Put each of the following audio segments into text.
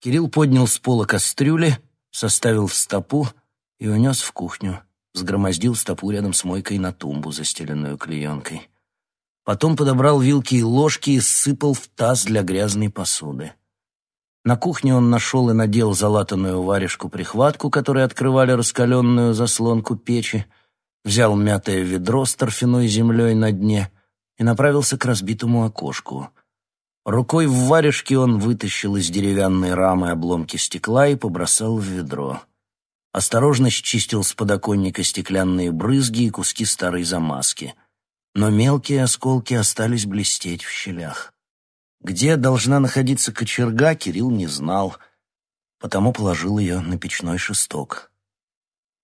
Кирилл поднял с пола кастрюли, составил в стопу и унес в кухню, сгромоздил стопу рядом с мойкой на тумбу, застеленную клеенкой. Потом подобрал вилки и ложки и сыпал в таз для грязной посуды. На кухне он нашел и надел залатанную варежку-прихватку, которой открывали раскаленную заслонку печи, взял мятое ведро с торфяной землей на дне и направился к разбитому окошку. Рукой в варежке он вытащил из деревянной рамы обломки стекла и побросал в ведро. Осторожно счистил с подоконника стеклянные брызги и куски старой замазки — но мелкие осколки остались блестеть в щелях. Где должна находиться кочерга, Кирилл не знал, потому положил ее на печной шесток.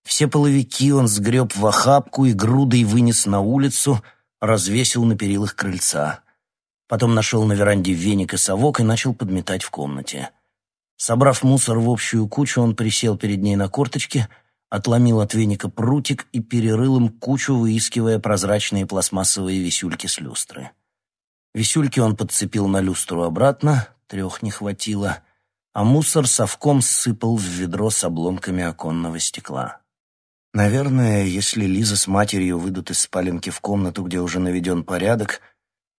Все половики он сгреб в охапку и грудой вынес на улицу, развесил на перилах крыльца. Потом нашел на веранде веник и совок и начал подметать в комнате. Собрав мусор в общую кучу, он присел перед ней на корточки — отломил от веника прутик и перерыл им кучу, выискивая прозрачные пластмассовые висюльки с люстры. Висюльки он подцепил на люстру обратно, трех не хватило, а мусор совком сыпал в ведро с обломками оконного стекла. Наверное, если Лиза с матерью выйдут из спаленки в комнату, где уже наведен порядок,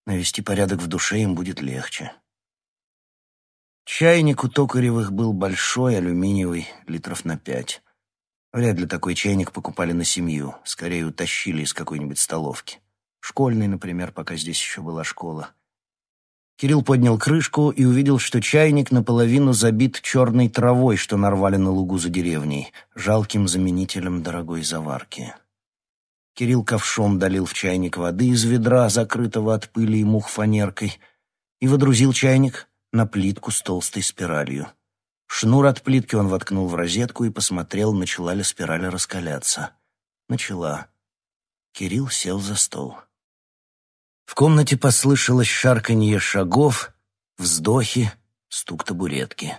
навести порядок в душе им будет легче. Чайник у Токаревых был большой, алюминиевый, литров на пять. Вряд ли такой чайник покупали на семью, скорее утащили из какой-нибудь столовки. Школьный, например, пока здесь еще была школа. Кирилл поднял крышку и увидел, что чайник наполовину забит черной травой, что нарвали на лугу за деревней, жалким заменителем дорогой заварки. Кирилл ковшом долил в чайник воды из ведра, закрытого от пыли и мух фанеркой, и водрузил чайник на плитку с толстой спиралью. Шнур от плитки он воткнул в розетку и посмотрел, начала ли спираль раскаляться. Начала. Кирилл сел за стол. В комнате послышалось шарканье шагов, вздохи, стук табуретки.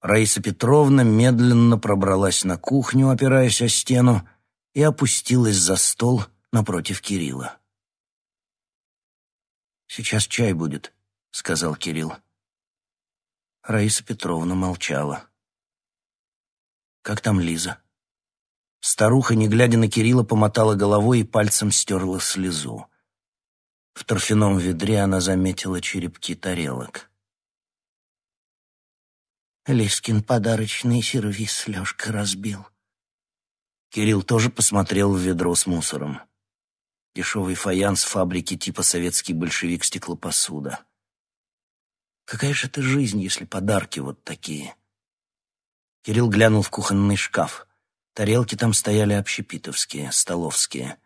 Раиса Петровна медленно пробралась на кухню, опираясь о стену, и опустилась за стол напротив Кирилла. «Сейчас чай будет», — сказал Кирилл. Раиса Петровна молчала. «Как там Лиза?» Старуха, не глядя на Кирилла, помотала головой и пальцем стерла слезу. В торфяном ведре она заметила черепки тарелок. Лискин подарочный сервиз Лёшка разбил. Кирилл тоже посмотрел в ведро с мусором. Дешевый фаянс фабрики типа советский большевик стеклопосуда. Какая же это жизнь, если подарки вот такие? Кирилл глянул в кухонный шкаф. Тарелки там стояли общепитовские, столовские.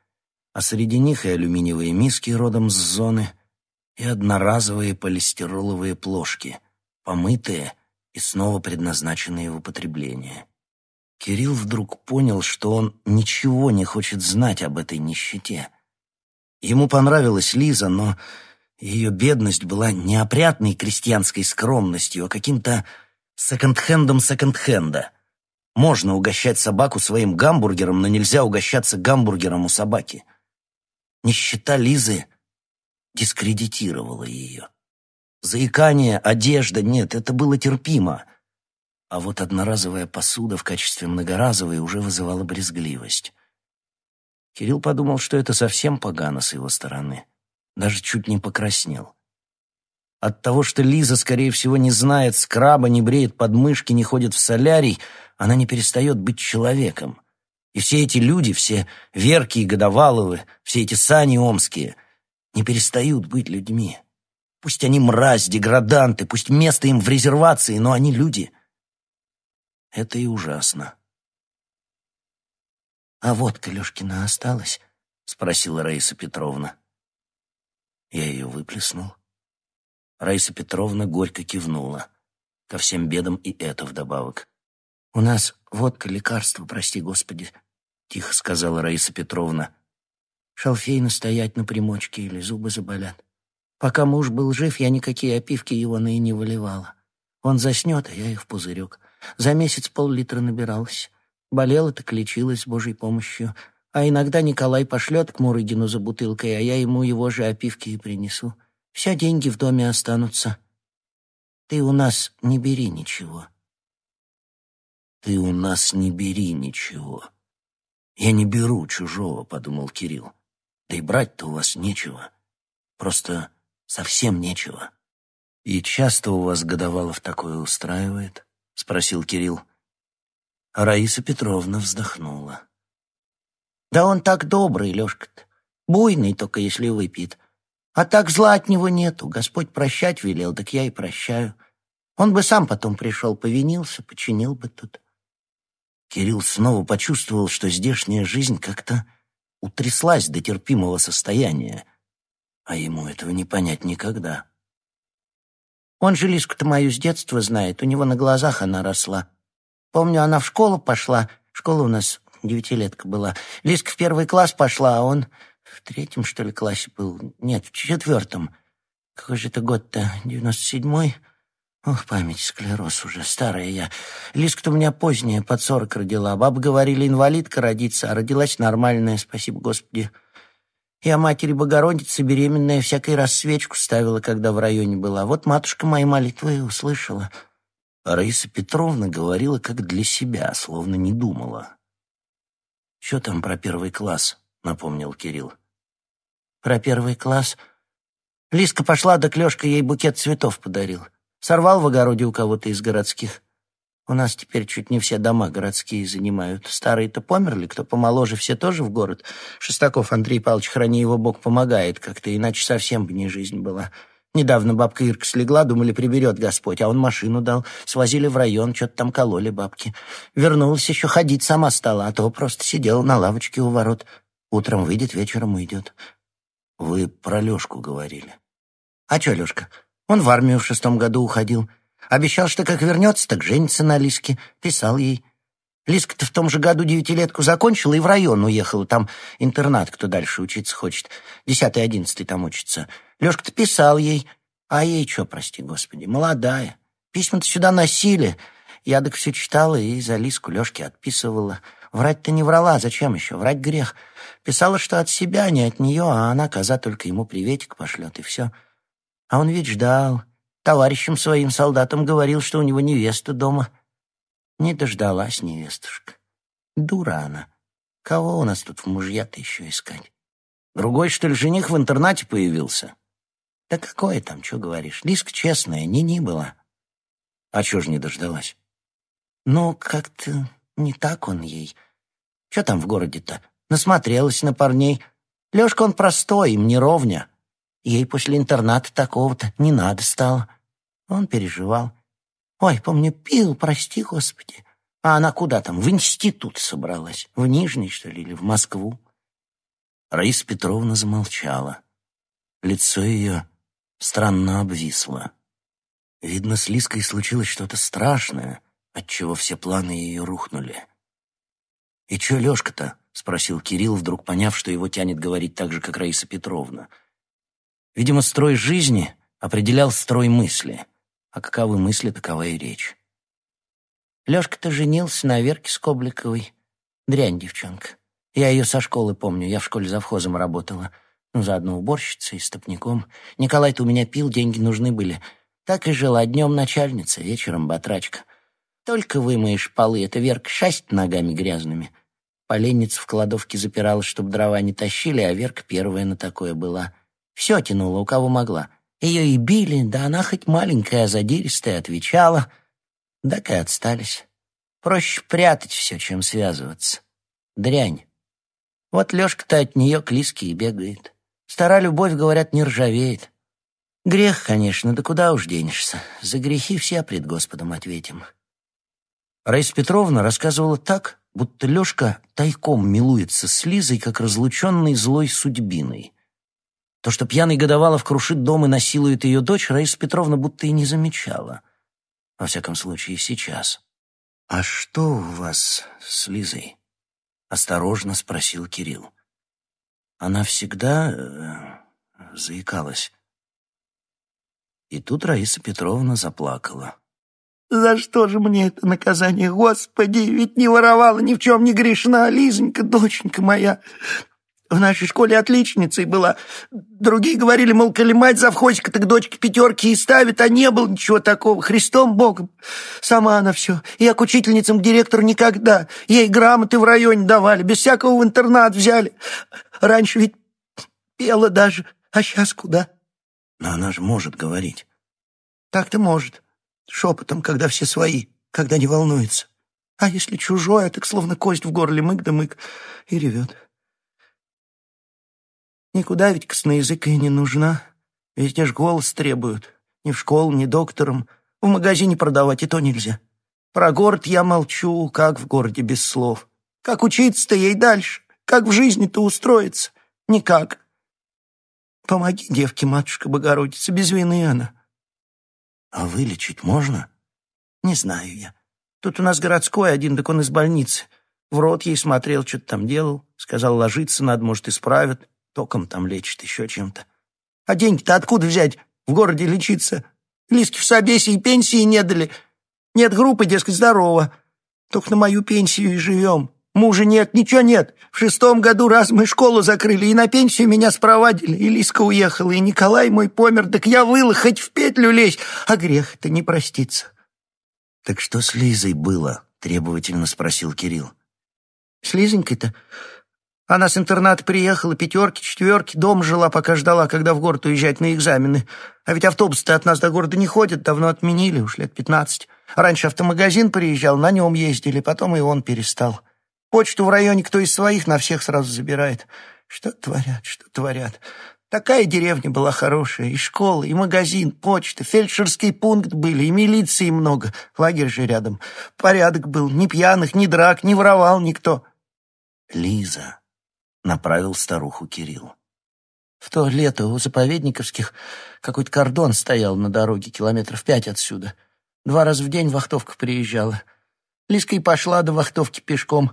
А среди них и алюминиевые миски родом с зоны, и одноразовые полистироловые плошки, помытые и снова предназначенные в употребление. Кирилл вдруг понял, что он ничего не хочет знать об этой нищете. Ему понравилась Лиза, но ее бедность была не опрятной крестьянской скромностью, а каким-то секонд-хендом секонд-хенда. Можно угощать собаку своим гамбургером, но нельзя угощаться гамбургером у собаки. Нищета Лизы дискредитировала ее. Заикание, одежда — нет, это было терпимо. А вот одноразовая посуда в качестве многоразовой уже вызывала брезгливость. Кирилл подумал, что это совсем погано с его стороны даже чуть не покраснел. От того, что Лиза, скорее всего, не знает скраба, не бреет подмышки, не ходит в солярий, она не перестает быть человеком. И все эти люди, все Верки и Годоваловы, все эти Сани Омские, не перестают быть людьми. Пусть они мразь, деграданты, пусть место им в резервации, но они люди. Это и ужасно. «А водка Лешкина осталась?» — спросила Раиса Петровна. Я ее выплеснул. Раиса Петровна горько кивнула. Ко всем бедам и это вдобавок. «У нас водка лекарство, прости господи», — тихо сказала Раиса Петровна. «Шалфей настоять на примочке или зубы заболят. Пока муж был жив, я никакие опивки его на и не выливала. Он заснет, а я их в пузырек. За месяц пол-литра набиралась. Болела так лечилась с Божьей помощью. А иногда Николай пошлет к Мурыгину за бутылкой, а я ему его же опивки и принесу. Все деньги в доме останутся. Ты у нас не бери ничего. Ты у нас не бери ничего. Я не беру чужого, подумал Кирилл. Да и брать-то у вас нечего. Просто совсем нечего. И часто у вас Годовалов такое устраивает? Спросил Кирилл. А Раиса Петровна вздохнула. Да он так добрый, Лёшка-то. Буйный только, если выпьет. А так зла от него нету. Господь прощать велел, так я и прощаю. Он бы сам потом пришел, повинился, починил бы тут. Кирилл снова почувствовал, что здешняя жизнь как-то утряслась до терпимого состояния, а ему этого не понять никогда. Он же Лиску-то мою с детства знает, у него на глазах она росла. Помню, она в школу пошла, школа у нас девятилетка была. Лиска в первый класс пошла, а он в третьем, что ли, классе был. Нет, в четвертом. Какой же это год-то? Девяносто седьмой? Ох, память, склероз уже, старая я. Лиска-то у меня поздняя, под сорок родила. Бабы говорили, инвалидка родится, а родилась нормальная, спасибо Господи. Я матери Богородицы беременная всякий раз свечку ставила, когда в районе была. Вот матушка мои молитвы услышала. Раиса Петровна говорила как для себя, словно не думала. «Что там про первый класс?» — напомнил Кирилл. «Про первый класс?» Лиска пошла, да Клёшка ей букет цветов подарил. Сорвал в огороде у кого-то из городских. У нас теперь чуть не все дома городские занимают. Старые-то померли, кто помоложе, все тоже в город. Шестаков Андрей Павлович, храни его Бог, помогает как-то, иначе совсем бы не жизнь была. Недавно бабка Ирка слегла, думали, приберет Господь, а он машину дал. Свозили в район, что-то там кололи бабки. Вернулась еще, ходить сама стала, а то просто сидела на лавочке у ворот. Утром выйдет, вечером уйдет. Вы про Лешку говорили. А что Лешка? Он в армию в шестом году уходил. Обещал, что как вернется, так женится на Лиске. Писал ей. Лиска-то в том же году девятилетку закончила и в район уехала. Там интернат, кто дальше учиться хочет. Десятый, одиннадцатый там учится. Лешка-то писал ей. А ей что, прости господи, молодая. Письма-то сюда носили. Я так все читала и за Лиску Лешке отписывала. Врать-то не врала, зачем еще? Врать грех. Писала, что от себя, не от нее, а она, коза, только ему приветик пошлет, и все. А он ведь ждал. Товарищам своим солдатам говорил, что у него невеста дома. Не дождалась невестушка. Дура она. Кого у нас тут в мужья-то еще искать? Другой, что ли, жених в интернате появился? Да какое там, что говоришь? Лиска честная, ни-ни была. А чего ж не дождалась? Ну, как-то не так он ей. Что там в городе-то? Насмотрелась на парней. Лёшка он простой, им не ровня. Ей после интерната такого-то не надо стало. Он переживал. Ой, помню, пил, прости, Господи. А она куда там, в институт собралась? В Нижний, что ли, или в Москву? Раиса Петровна замолчала. Лицо ее странно обвисло. Видно, с Лиской случилось что-то страшное, отчего все планы ее рухнули. «И чё Лёшка-то?» — спросил Кирилл, вдруг поняв, что его тянет говорить так же, как Раиса Петровна — Видимо, строй жизни определял строй мысли, а каковы мысли, такова и речь. Лёшка-то женился на Верке Скобликовой. Дрянь девчонка. Я ее со школы помню, я в школе завхозом работала. Ну, заодно уборщицей, стопником. Николай-то у меня пил, деньги нужны были. Так и жила, днем начальница, вечером батрачка. Только вымоешь полы, это Верка шасть ногами грязными. Поленницу в кладовке запирала, чтобы дрова не тащили, а Верка первая на такое была — все тянула, у кого могла. Ее и били, да она хоть маленькая, задиристая, отвечала. Так и отстались. Проще прятать все, чем связываться. Дрянь. Вот Лешка-то от нее к Лиске и бегает. Стара любовь, говорят, не ржавеет. Грех, конечно, да куда уж денешься. За грехи все пред Господом ответим. Раиса Петровна рассказывала так, будто Лешка тайком милуется с Лизой, как разлученный злой судьбиной — то, что пьяный Годовалов крушит дом и насилует ее дочь, Раиса Петровна будто и не замечала. Во всяком случае, сейчас. «А что у вас с Лизой?» — осторожно спросил Кирилл. Она всегда э, заикалась. И тут Раиса Петровна заплакала. «За что же мне это наказание, Господи? Ведь не воровала, ни в чем не грешна, Лизонька, доченька моя. В нашей школе отличницей была. Другие говорили, мол, коли мать завхозика, так дочки пятерки и ставит, а не было ничего такого. Христом Богом. Сама она все. Я к учительницам, к директору никогда. Ей грамоты в районе давали, без всякого в интернат взяли. Раньше ведь пела даже, а сейчас куда? Но она же может говорить. Так-то может. Шепотом, когда все свои, когда не волнуется. А если чужое, так словно кость в горле мык да мык и ревет. Никуда ведь косноязыкая не нужна. Везде ж голос требуют. Ни в школу, ни доктором. В магазине продавать и то нельзя. Про город я молчу, как в городе без слов. Как учиться-то ей дальше? Как в жизни-то устроиться? Никак. Помоги девке, матушка Богородица, без вины она. А вылечить можно? Не знаю я. Тут у нас городской один, так он из больницы. В рот ей смотрел, что-то там делал. Сказал, ложиться надо, может, исправят. Током там лечит, еще чем-то. А деньги-то откуда взять? В городе лечиться. Лиски в собесе и пенсии не дали. Нет группы, дескать, здорово. Только на мою пенсию и живем. Мужа нет, ничего нет. В шестом году раз мы школу закрыли, и на пенсию меня спровадили, и Лиска уехала, и Николай мой помер, так я выла, хоть в петлю лезь, а грех-то не простится. «Так что с Лизой было?» — требовательно спросил Кирилл. «С Лизонькой-то? Она с интерната приехала, пятерки, четверки, дом жила, пока ждала, когда в город уезжать на экзамены. А ведь автобус-то от нас до города не ходит, давно отменили, уж лет пятнадцать. Раньше автомагазин приезжал, на нем ездили, потом и он перестал. Почту в районе кто из своих на всех сразу забирает. Что творят, что творят. Такая деревня была хорошая, и школа, и магазин, почта, фельдшерский пункт были, и милиции много, лагерь же рядом. Порядок был, ни пьяных, ни драк, не воровал никто. «Лиза», — направил старуху Кирилл. В то лето у заповедниковских какой-то кордон стоял на дороге километров пять отсюда. Два раза в день вахтовка приезжала. Лиска и пошла до вахтовки пешком.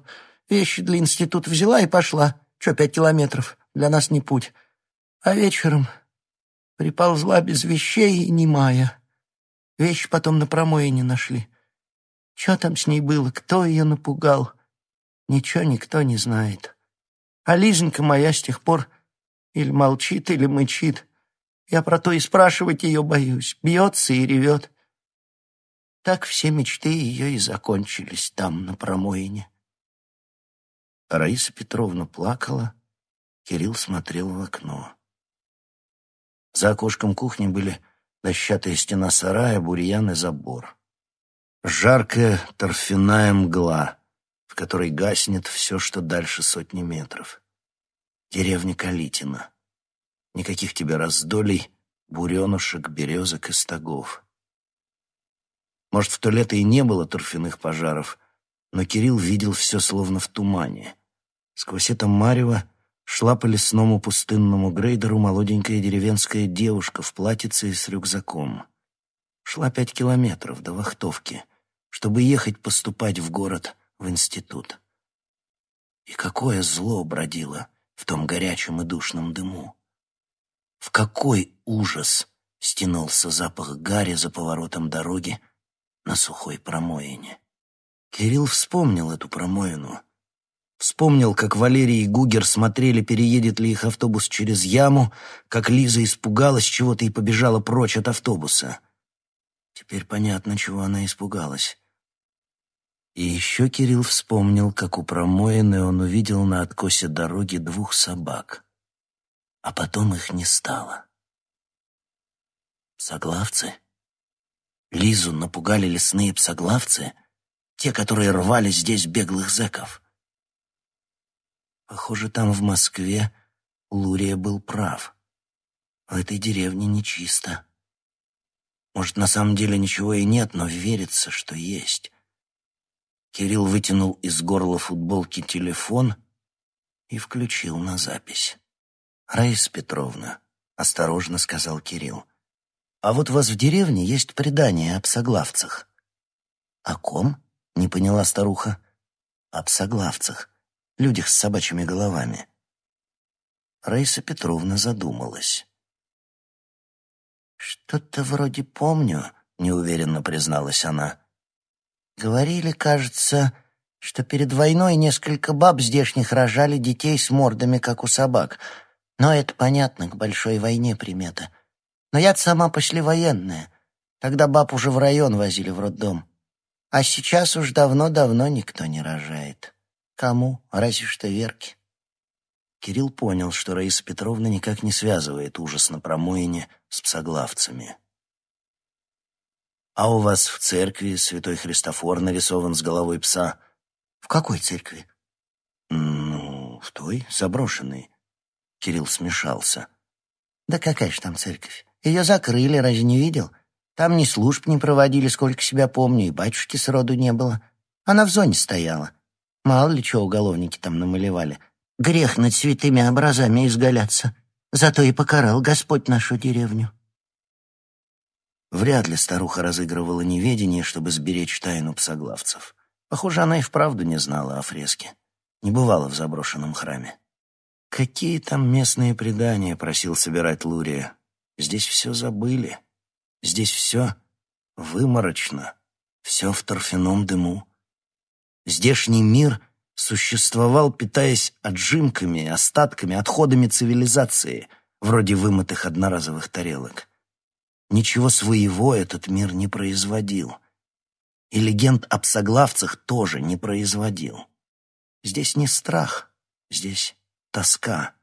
Вещи для института взяла и пошла. Че, пять километров? Для нас не путь. А вечером приползла без вещей и немая. Вещи потом на промоине нашли. Что там с ней было, кто ее напугал? Ничего никто не знает. А Лизонька моя с тех пор или молчит, или мычит. Я про то и спрашивать ее боюсь. Бьется и ревет. Так все мечты ее и закончились там, на промоине. Раиса Петровна плакала, Кирилл смотрел в окно. За окошком кухни были дощатая стена сарая, бурьян и забор. Жаркая торфяная мгла, в которой гаснет все, что дальше сотни метров. Деревня Калитина. Никаких тебе раздолей, буренушек, березок и стогов. Может, в то лето и не было торфяных пожаров, но Кирилл видел все словно в тумане. Сквозь это марево шла по лесному пустынному грейдеру молоденькая деревенская девушка в платьице и с рюкзаком. Шла пять километров до Вахтовки, чтобы ехать поступать в город, в институт. И какое зло бродило в том горячем и душном дыму. В какой ужас стянулся запах гари за поворотом дороги на сухой промоине. Кирилл вспомнил эту промоину — Вспомнил, как Валерий и Гугер смотрели, переедет ли их автобус через яму, как Лиза испугалась чего-то и побежала прочь от автобуса. Теперь понятно, чего она испугалась. И еще Кирилл вспомнил, как у промоины он увидел на откосе дороги двух собак. А потом их не стало. Псоглавцы? Лизу напугали лесные псоглавцы, те, которые рвали здесь беглых зэков. Похоже, там, в Москве, Лурия был прав. В этой деревне нечисто. Может, на самом деле ничего и нет, но верится, что есть. Кирилл вытянул из горла футболки телефон и включил на запись. «Раиса Петровна», — осторожно сказал Кирилл, «а вот у вас в деревне есть предание о псоглавцах». «О ком?» — не поняла старуха. «О псоглавцах людях с собачьими головами. Раиса Петровна задумалась. «Что-то вроде помню», — неуверенно призналась она. «Говорили, кажется, что перед войной несколько баб здешних рожали детей с мордами, как у собак. Но это понятно, к большой войне примета. Но я сама послевоенная. Тогда баб уже в район возили в роддом. А сейчас уж давно-давно никто не рожает. Кому? Разве что Верке. Кирилл понял, что Раиса Петровна никак не связывает ужас на промоине с псоглавцами. «А у вас в церкви святой Христофор нарисован с головой пса?» «В какой церкви?» «Ну, в той, заброшенной». Кирилл смешался. «Да какая же там церковь? Ее закрыли, разве не видел? Там ни служб не проводили, сколько себя помню, и батюшки сроду не было. Она в зоне стояла. Мало ли чего уголовники там намалевали. Грех над святыми образами изгаляться. Зато и покарал Господь нашу деревню. Вряд ли старуха разыгрывала неведение, чтобы сберечь тайну псоглавцев. Похоже, она и вправду не знала о фреске. Не бывала в заброшенном храме. «Какие там местные предания?» — просил собирать Лурия. «Здесь все забыли. Здесь все выморочно, все в торфяном дыму. Здешний мир существовал, питаясь отжимками, остатками, отходами цивилизации, вроде вымытых одноразовых тарелок. Ничего своего этот мир не производил. И легенд о псоглавцах тоже не производил. Здесь не страх, здесь тоска.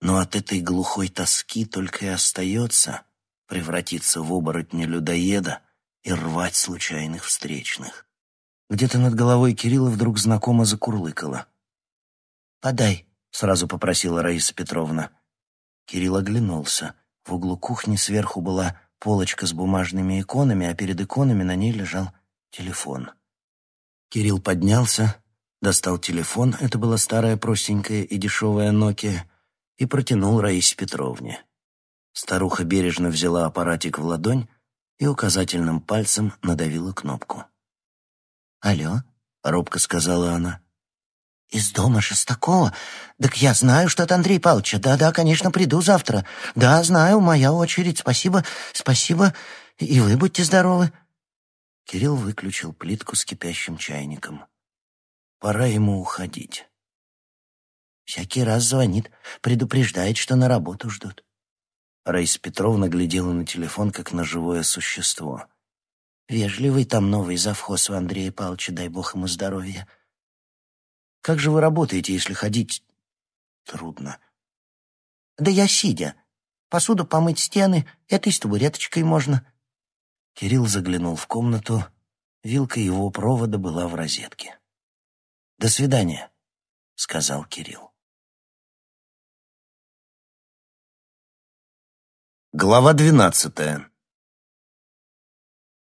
Но от этой глухой тоски только и остается превратиться в оборотня-людоеда и рвать случайных встречных. Где-то над головой Кирилла вдруг знакомо закурлыкало. «Подай», — сразу попросила Раиса Петровна. Кирилл оглянулся. В углу кухни сверху была полочка с бумажными иконами, а перед иконами на ней лежал телефон. Кирилл поднялся, достал телефон, это была старая простенькая и дешевая Nokia, и протянул Раисе Петровне. Старуха бережно взяла аппаратик в ладонь и указательным пальцем надавила кнопку. «Алло?» — робко сказала она. «Из дома Шестакова? Так я знаю, что это Андрей Павлович. Да-да, конечно, приду завтра. Да, знаю, моя очередь. Спасибо, спасибо. И вы будьте здоровы». Кирилл выключил плитку с кипящим чайником. Пора ему уходить. Всякий раз звонит, предупреждает, что на работу ждут. Раиса Петровна глядела на телефон, как на живое существо. Вежливый там новый завхоз у Андрея Павловича, дай бог ему здоровья. Как же вы работаете, если ходить трудно? Да я сидя. Посуду помыть стены, это и с табуреточкой можно. Кирилл заглянул в комнату. Вилка его провода была в розетке. «До свидания», — сказал Кирилл. Глава двенадцатая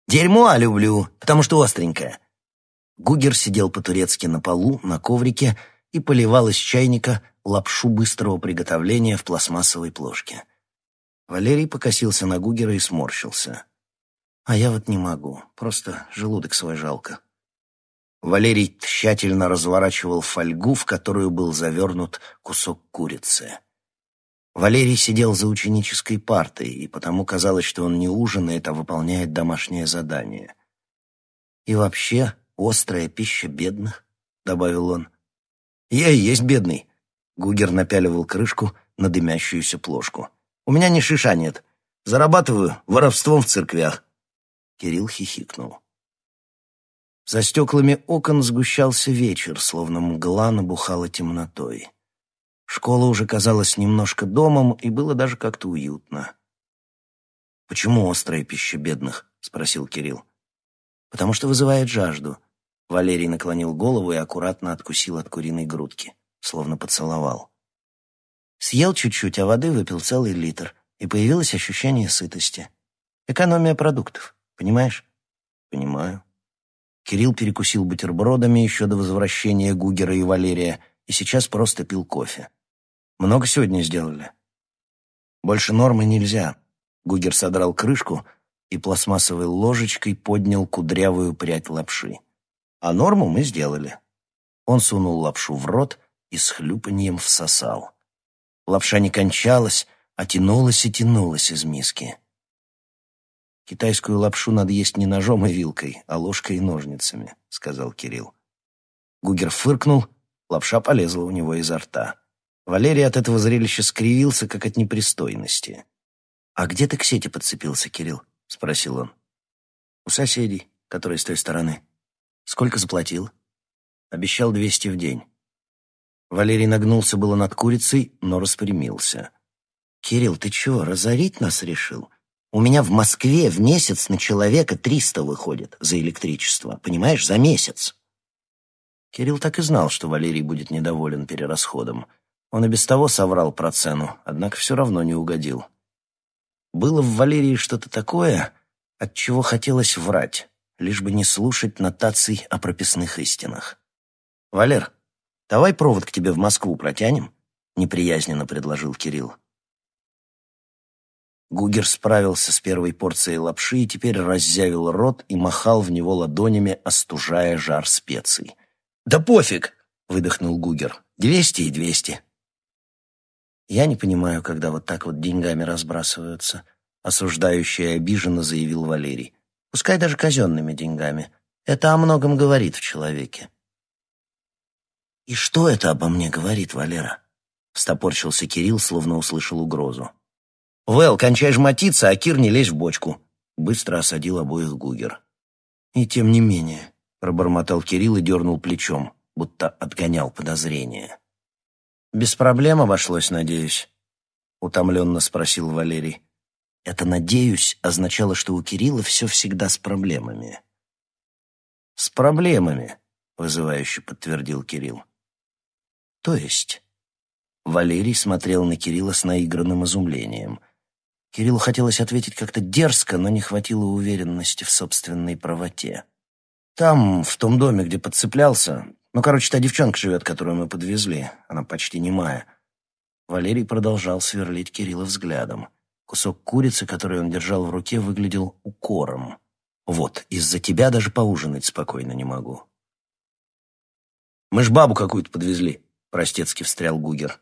Дерьмо люблю, потому что остренькое. Гугер сидел по-турецки на полу, на коврике и поливал из чайника лапшу быстрого приготовления в пластмассовой плошке. Валерий покосился на Гугера и сморщился. «А я вот не могу, просто желудок свой жалко». Валерий тщательно разворачивал фольгу, в которую был завернут кусок курицы. Валерий сидел за ученической партой, и потому казалось, что он не ужинает, а выполняет домашнее задание. «И вообще, острая пища бедных», — добавил он. «Я и есть бедный», — Гугер напяливал крышку на дымящуюся плошку. «У меня ни шиша нет. Зарабатываю воровством в церквях». Кирилл хихикнул. За стеклами окон сгущался вечер, словно мгла набухала темнотой. Школа уже казалась немножко домом, и было даже как-то уютно. «Почему острая пища бедных?» — спросил Кирилл. «Потому что вызывает жажду». Валерий наклонил голову и аккуратно откусил от куриной грудки, словно поцеловал. Съел чуть-чуть, а воды выпил целый литр, и появилось ощущение сытости. Экономия продуктов, понимаешь? Понимаю. Кирилл перекусил бутербродами еще до возвращения Гугера и Валерия и сейчас просто пил кофе. Много сегодня сделали? Больше нормы нельзя. Гугер содрал крышку и пластмассовой ложечкой поднял кудрявую прядь лапши. А норму мы сделали. Он сунул лапшу в рот и с хлюпаньем всосал. Лапша не кончалась, а тянулась и тянулась из миски. Китайскую лапшу надо есть не ножом и вилкой, а ложкой и ножницами, сказал Кирилл. Гугер фыркнул, лапша полезла у него изо рта. Валерий от этого зрелища скривился, как от непристойности. «А где ты к сети подцепился, Кирилл?» — спросил он. «У соседей, которые с той стороны. Сколько заплатил?» «Обещал двести в день». Валерий нагнулся было над курицей, но распрямился. «Кирилл, ты чего, разорить нас решил? У меня в Москве в месяц на человека триста выходит за электричество, понимаешь, за месяц». Кирилл так и знал, что Валерий будет недоволен перерасходом. Он и без того соврал про цену, однако все равно не угодил. Было в Валерии что-то такое, от чего хотелось врать, лишь бы не слушать нотаций о прописных истинах. «Валер, давай провод к тебе в Москву протянем?» — неприязненно предложил Кирилл. Гугер справился с первой порцией лапши и теперь раззявил рот и махал в него ладонями, остужая жар специй. «Да пофиг!» — выдохнул Гугер. «Двести и двести». «Я не понимаю, когда вот так вот деньгами разбрасываются», — осуждающий и обиженно заявил Валерий. «Пускай даже казенными деньгами. Это о многом говорит в человеке». «И что это обо мне говорит, Валера?» — стопорчился Кирилл, словно услышал угрозу. «Вэл, кончай жмотиться, а Кир не лезь в бочку!» Быстро осадил обоих Гугер. «И тем не менее», — пробормотал Кирилл и дернул плечом, будто отгонял подозрения. «Без проблем обошлось, надеюсь?» — утомленно спросил Валерий. Это «надеюсь» означало, что у Кирилла все всегда с проблемами. «С проблемами», — вызывающе подтвердил Кирилл. «То есть?» Валерий смотрел на Кирилла с наигранным изумлением. Кириллу хотелось ответить как-то дерзко, но не хватило уверенности в собственной правоте. «Там, в том доме, где подцеплялся, ну, короче, та девчонка живет, которую мы подвезли. Она почти немая». Валерий продолжал сверлить Кирилла взглядом. Кусок курицы, который он держал в руке, выглядел укором. «Вот, из-за тебя даже поужинать спокойно не могу». «Мы ж бабу какую-то подвезли», — простецки встрял Гугер.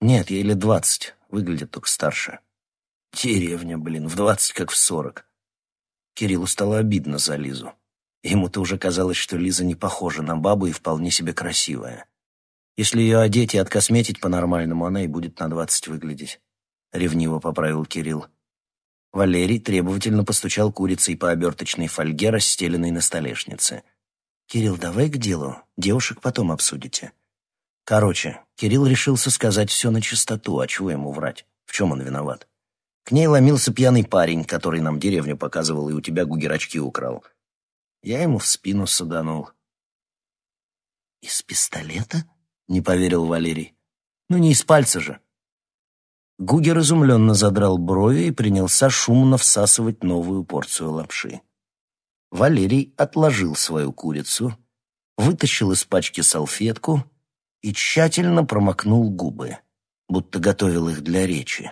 «Нет, ей лет двадцать. Выглядит только старше. Деревня, блин, в двадцать как в сорок. Кириллу стало обидно за Лизу. Ему-то уже казалось, что Лиза не похожа на бабу и вполне себе красивая. Если ее одеть и откосметить по-нормальному, она и будет на двадцать выглядеть. Ревниво поправил Кирилл. Валерий требовательно постучал курицей по оберточной фольге, расстеленной на столешнице. «Кирилл, давай к делу. Девушек потом обсудите». Короче, Кирилл решился сказать все на чистоту, а чего ему врать? В чем он виноват? К ней ломился пьяный парень, который нам деревню показывал и у тебя гугерачки украл. Я ему в спину саданул. «Из пистолета?» — не поверил Валерий. «Ну, не из пальца же». Гугер изумленно задрал брови и принялся шумно всасывать новую порцию лапши. Валерий отложил свою курицу, вытащил из пачки салфетку и тщательно промокнул губы, будто готовил их для речи.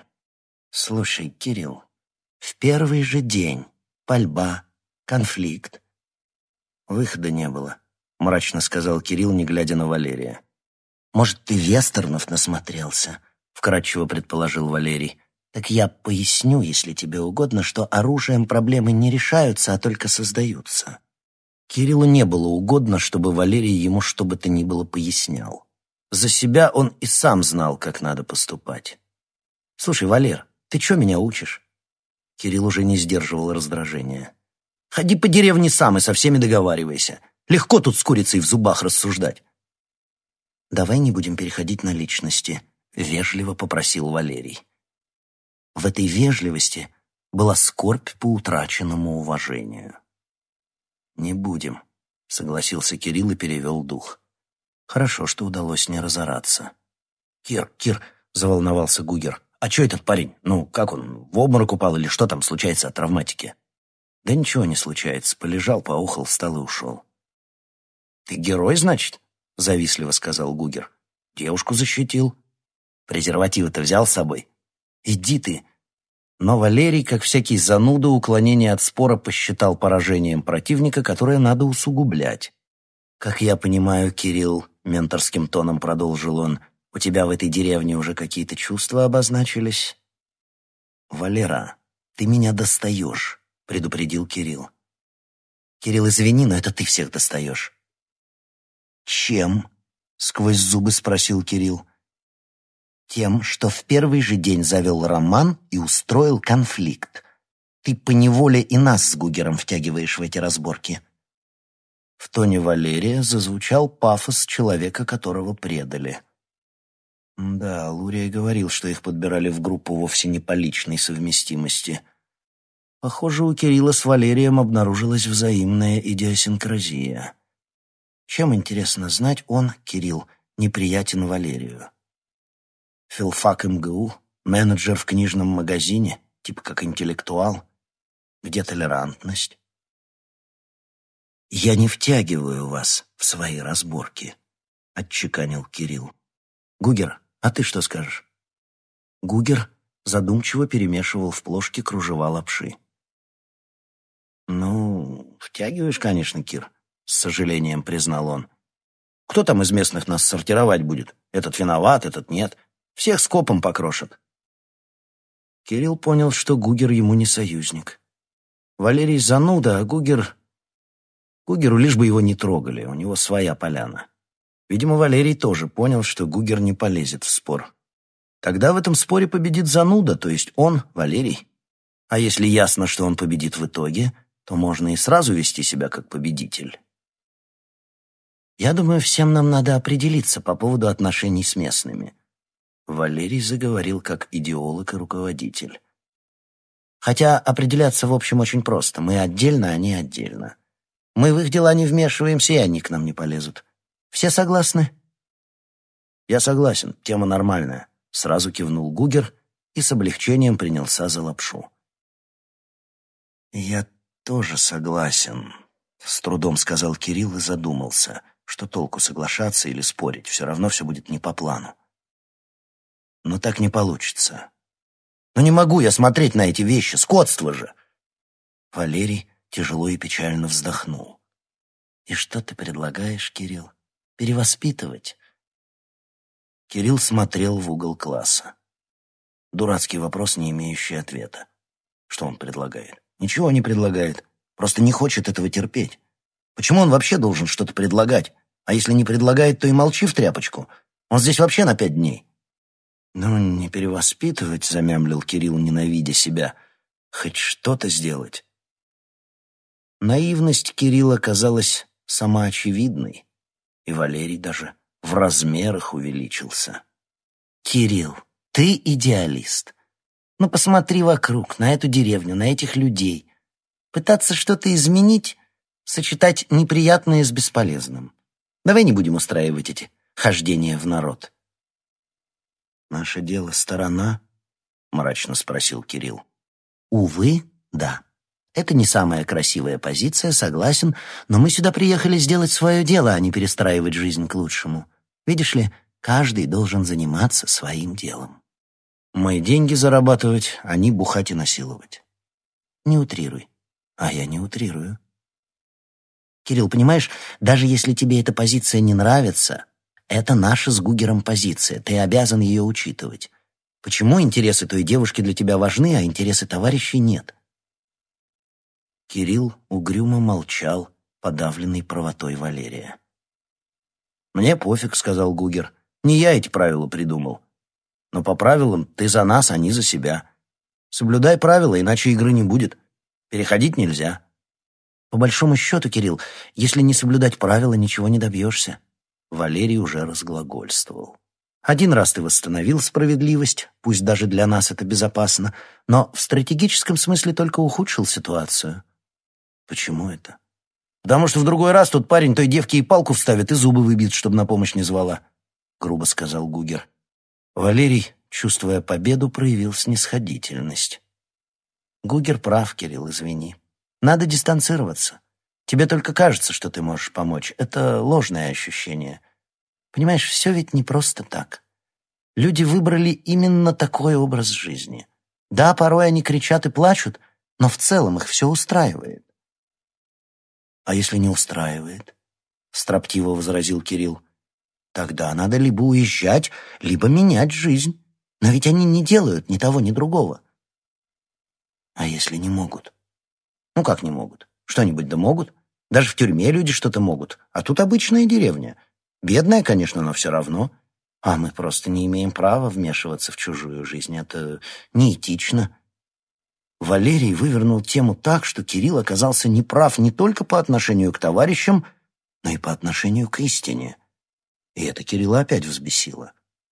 «Слушай, Кирилл, в первый же день пальба, конфликт. Выхода не было», — мрачно сказал Кирилл, не глядя на Валерия. «Может, ты вестернов насмотрелся?» — вкратчиво предположил Валерий. «Так я поясню, если тебе угодно, что оружием проблемы не решаются, а только создаются». Кириллу не было угодно, чтобы Валерий ему что бы то ни было пояснял. За себя он и сам знал, как надо поступать. «Слушай, Валер, ты что меня учишь?» Кирилл уже не сдерживал раздражения. «Ходи по деревне сам и со всеми договаривайся. Легко тут с курицей в зубах рассуждать». «Давай не будем переходить на личности», — вежливо попросил Валерий. В этой вежливости была скорбь по утраченному уважению. «Не будем», — согласился Кирилл и перевел дух. Хорошо, что удалось не разораться. «Кир, Кир!» — заволновался Гугер. «А чё этот парень? Ну, как он, в обморок упал или что там случается от травматики?» «Да ничего не случается. Полежал, поухал, встал и ушел». «Ты герой, значит?» — завистливо сказал Гугер. «Девушку защитил. Презервативы-то взял с собой? Иди ты!» Но Валерий, как всякий зануда, уклонение от спора посчитал поражением противника, которое надо усугублять. «Как я понимаю, Кирилл, — менторским тоном продолжил он, — «у тебя в этой деревне уже какие-то чувства обозначились?» «Валера, ты меня достаешь», — предупредил Кирилл. «Кирилл, извини, но это ты всех достаешь». «Чем?» — сквозь зубы спросил Кирилл. «Тем, что в первый же день завел роман и устроил конфликт. Ты поневоле и нас с Гугером втягиваешь в эти разборки». В тоне Валерия зазвучал пафос человека, которого предали. Да, Лурия говорил, что их подбирали в группу вовсе не по личной совместимости. Похоже, у Кирилла с Валерием обнаружилась взаимная идиосинкразия. Чем, интересно знать, он, Кирилл, неприятен Валерию? Филфак МГУ, менеджер в книжном магазине, типа как интеллектуал. Где толерантность? «Я не втягиваю вас в свои разборки», — отчеканил Кирилл. «Гугер, а ты что скажешь?» Гугер задумчиво перемешивал в плошке кружева лапши. «Ну, втягиваешь, конечно, Кир», — с сожалением признал он. «Кто там из местных нас сортировать будет? Этот виноват, этот нет. Всех скопом покрошат». Кирилл понял, что Гугер ему не союзник. Валерий зануда, а Гугер Гугеру лишь бы его не трогали, у него своя поляна. Видимо, Валерий тоже понял, что Гугер не полезет в спор. Тогда в этом споре победит зануда, то есть он, Валерий. А если ясно, что он победит в итоге, то можно и сразу вести себя как победитель. Я думаю, всем нам надо определиться по поводу отношений с местными. Валерий заговорил как идеолог и руководитель. Хотя определяться, в общем, очень просто. Мы отдельно, а они отдельно. Мы в их дела не вмешиваемся, и они к нам не полезут. Все согласны?» «Я согласен, тема нормальная», — сразу кивнул Гугер и с облегчением принялся за лапшу. «Я тоже согласен», — с трудом сказал Кирилл и задумался, что толку соглашаться или спорить, все равно все будет не по плану. «Но так не получится. Но не могу я смотреть на эти вещи, скотство же!» Валерий тяжело и печально вздохнул. «И что ты предлагаешь, Кирилл? Перевоспитывать?» Кирилл смотрел в угол класса. Дурацкий вопрос, не имеющий ответа. Что он предлагает? Ничего не предлагает. Просто не хочет этого терпеть. Почему он вообще должен что-то предлагать? А если не предлагает, то и молчи в тряпочку. Он здесь вообще на пять дней. «Ну, не перевоспитывать», — замямлил Кирилл, ненавидя себя. «Хоть что-то сделать». Наивность Кирилла казалась самоочевидной, и Валерий даже в размерах увеличился. «Кирилл, ты идеалист. Ну, посмотри вокруг, на эту деревню, на этих людей. Пытаться что-то изменить, сочетать неприятное с бесполезным. Давай не будем устраивать эти хождения в народ». «Наше дело сторона?» — мрачно спросил Кирилл. «Увы, да». Это не самая красивая позиция, согласен, но мы сюда приехали сделать свое дело, а не перестраивать жизнь к лучшему. Видишь ли, каждый должен заниматься своим делом. Мои деньги зарабатывать, а не бухать и насиловать. Не утрируй. А я не утрирую. Кирилл, понимаешь, даже если тебе эта позиция не нравится, это наша с Гугером позиция, ты обязан ее учитывать. Почему интересы той девушки для тебя важны, а интересы товарищей нет? Кирилл угрюмо молчал, подавленный правотой Валерия. «Мне пофиг», — сказал Гугер. «Не я эти правила придумал. Но по правилам ты за нас, а не за себя. Соблюдай правила, иначе игры не будет. Переходить нельзя». «По большому счету, Кирилл, если не соблюдать правила, ничего не добьешься». Валерий уже разглагольствовал. Один раз ты восстановил справедливость, пусть даже для нас это безопасно, но в стратегическом смысле только ухудшил ситуацию. Почему это? Потому что в другой раз тот парень той девке и палку вставит, и зубы выбьет, чтобы на помощь не звала, грубо сказал Гугер. Валерий, чувствуя победу, проявил снисходительность. Гугер прав, Кирилл, извини. Надо дистанцироваться. Тебе только кажется, что ты можешь помочь. Это ложное ощущение. Понимаешь, все ведь не просто так. Люди выбрали именно такой образ жизни. Да, порой они кричат и плачут, но в целом их все устраивает. А если не устраивает? Строптиво возразил Кирилл. Тогда надо либо уезжать, либо менять жизнь. Но ведь они не делают ни того, ни другого. А если не могут? Ну как не могут? Что-нибудь да могут. Даже в тюрьме люди что-то могут. А тут обычная деревня. Бедная, конечно, но все равно. А мы просто не имеем права вмешиваться в чужую жизнь. Это неэтично. Валерий вывернул тему так, что Кирилл оказался неправ не только по отношению к товарищам, но и по отношению к истине. И это Кирилла опять взбесило.